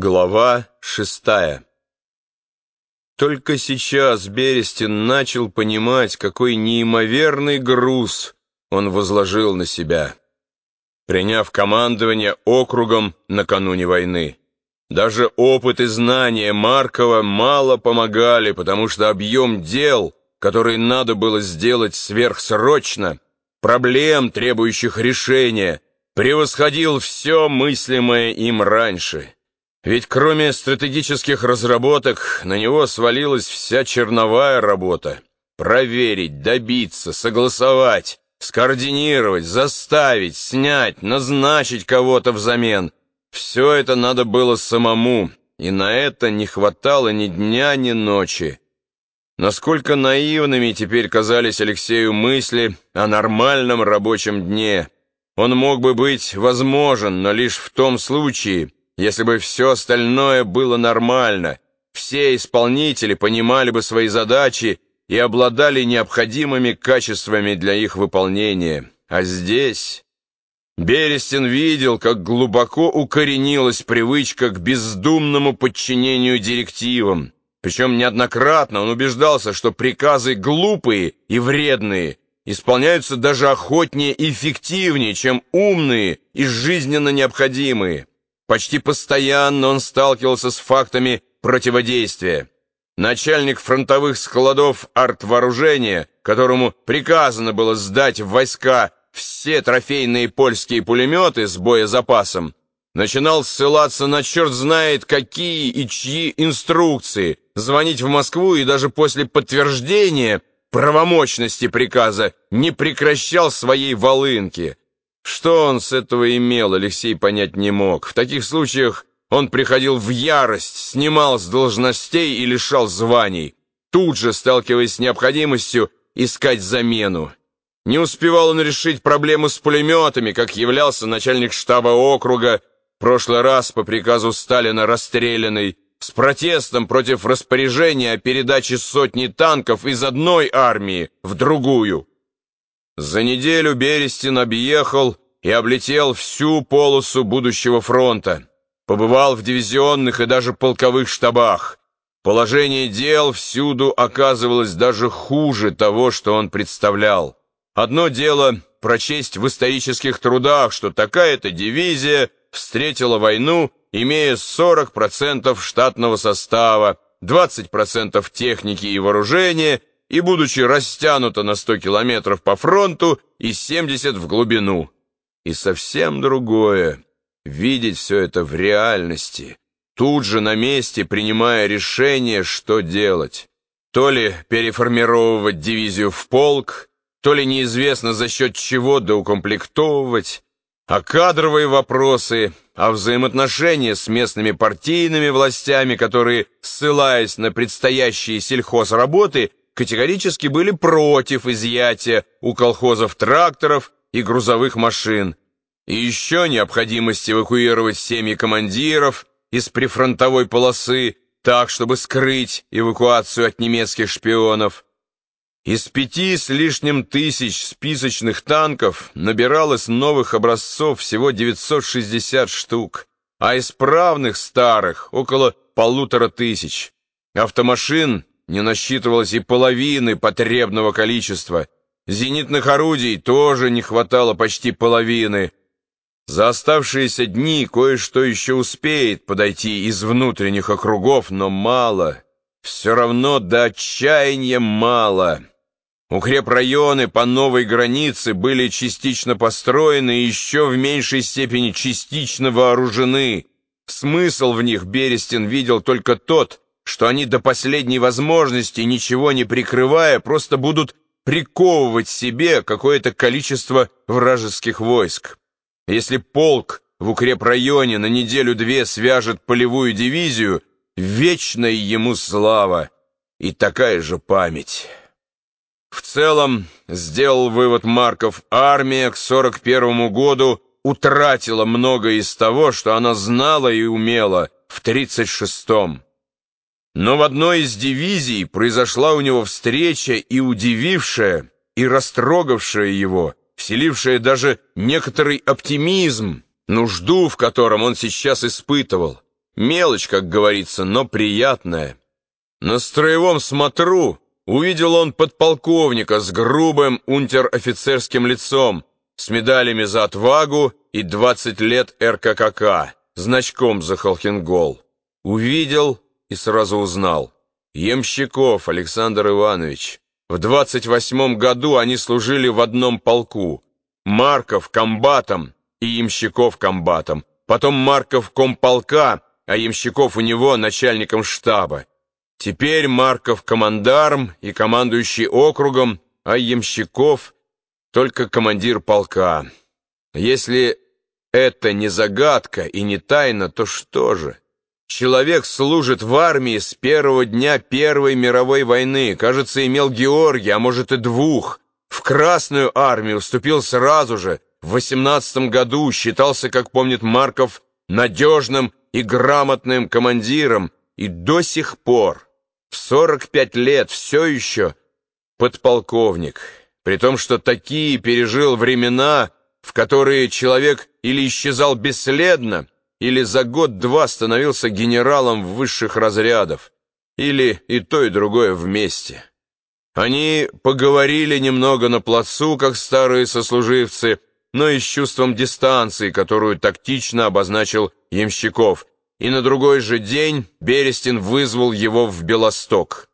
Глава шестая Только сейчас Берестин начал понимать, какой неимоверный груз он возложил на себя, приняв командование округом накануне войны. Даже опыт и знания Маркова мало помогали, потому что объем дел, которые надо было сделать сверхсрочно, проблем, требующих решения, превосходил все мыслимое им раньше. Ведь кроме стратегических разработок на него свалилась вся черновая работа. Проверить, добиться, согласовать, скоординировать, заставить, снять, назначить кого-то взамен. Все это надо было самому, и на это не хватало ни дня, ни ночи. Насколько наивными теперь казались Алексею мысли о нормальном рабочем дне. Он мог бы быть возможен, но лишь в том случае, если бы все остальное было нормально, все исполнители понимали бы свои задачи и обладали необходимыми качествами для их выполнения. А здесь... Берестин видел, как глубоко укоренилась привычка к бездумному подчинению директивам. Причем неоднократно он убеждался, что приказы глупые и вредные исполняются даже охотнее и эффективнее, чем умные и жизненно необходимые. Почти постоянно он сталкивался с фактами противодействия. Начальник фронтовых складов артвооружения, которому приказано было сдать в войска все трофейные польские пулеметы с боезапасом, начинал ссылаться на черт знает какие и чьи инструкции, звонить в Москву и даже после подтверждения правомочности приказа не прекращал своей волынки. Что он с этого имел, Алексей понять не мог. В таких случаях он приходил в ярость, снимал с должностей и лишал званий, тут же сталкиваясь с необходимостью искать замену. Не успевал он решить проблему с пулеметами, как являлся начальник штаба округа, в прошлый раз по приказу Сталина расстрелянный, с протестом против распоряжения о передаче сотни танков из одной армии в другую. За неделю Берестин объехал и облетел всю полосу будущего фронта. Побывал в дивизионных и даже полковых штабах. Положение дел всюду оказывалось даже хуже того, что он представлял. Одно дело прочесть в исторических трудах, что такая-то дивизия встретила войну, имея 40% штатного состава, 20% техники и вооружения и будучи растянута на 100 километров по фронту и 70 в глубину. И совсем другое — видеть все это в реальности, тут же на месте принимая решение, что делать. То ли переформировывать дивизию в полк, то ли неизвестно за счет чего доукомплектовывать, а кадровые вопросы, а взаимоотношения с местными партийными властями, которые, ссылаясь на предстоящие сельхозработы, категорически были против изъятия у колхозов тракторов и грузовых машин. И еще необходимость эвакуировать семьи командиров из прифронтовой полосы так, чтобы скрыть эвакуацию от немецких шпионов. Из пяти с лишним тысяч списочных танков набиралось новых образцов всего 960 штук, а исправных старых около полутора тысяч. Автомашин не насчитывалось и половины потребного количества. Зенитных орудий тоже не хватало почти половины. За оставшиеся дни кое-что еще успеет подойти из внутренних округов, но мало. Все равно до отчаяния мало. Укрепрайоны по новой границе были частично построены и еще в меньшей степени частично вооружены. Смысл в них Берестин видел только тот, что они до последней возможности, ничего не прикрывая, просто будут приковывать себе какое-то количество вражеских войск. Если полк в укрепрайоне на неделю-две свяжет полевую дивизию, вечная ему слава и такая же память. В целом, сделал вывод Марков, армия к 41 году утратила многое из того, что она знала и умела в 36-м. Но в одной из дивизий произошла у него встреча и удивившая, и растрогавшая его, вселившая даже некоторый оптимизм, нужду в котором он сейчас испытывал. Мелочь, как говорится, но приятная. На строевом смотру увидел он подполковника с грубым унтер-офицерским лицом, с медалями за отвагу и 20 лет РККК, значком за Холхенгол. Увидел и сразу узнал. Емщиков Александр Иванович. В 28 году они служили в одном полку. Марков комбатом и Ямщиков комбатом. Потом Марков комполка, а Ямщиков у него начальником штаба. Теперь Марков командарм и командующий округом, а Ямщиков только командир полка. Если это не загадка и не тайна, то что же? Человек служит в армии с первого дня Первой мировой войны, кажется, имел Георгия, а может и двух. В Красную армию вступил сразу же, в 18 году, считался, как помнит Марков, надежным и грамотным командиром, и до сих пор, в 45 лет, все еще подполковник, при том, что такие пережил времена, в которые человек или исчезал бесследно, или за год-два становился генералом высших разрядов, или и то, и другое вместе. Они поговорили немного на плацу, как старые сослуживцы, но и с чувством дистанции, которую тактично обозначил Ямщиков, и на другой же день Берестин вызвал его в Белосток.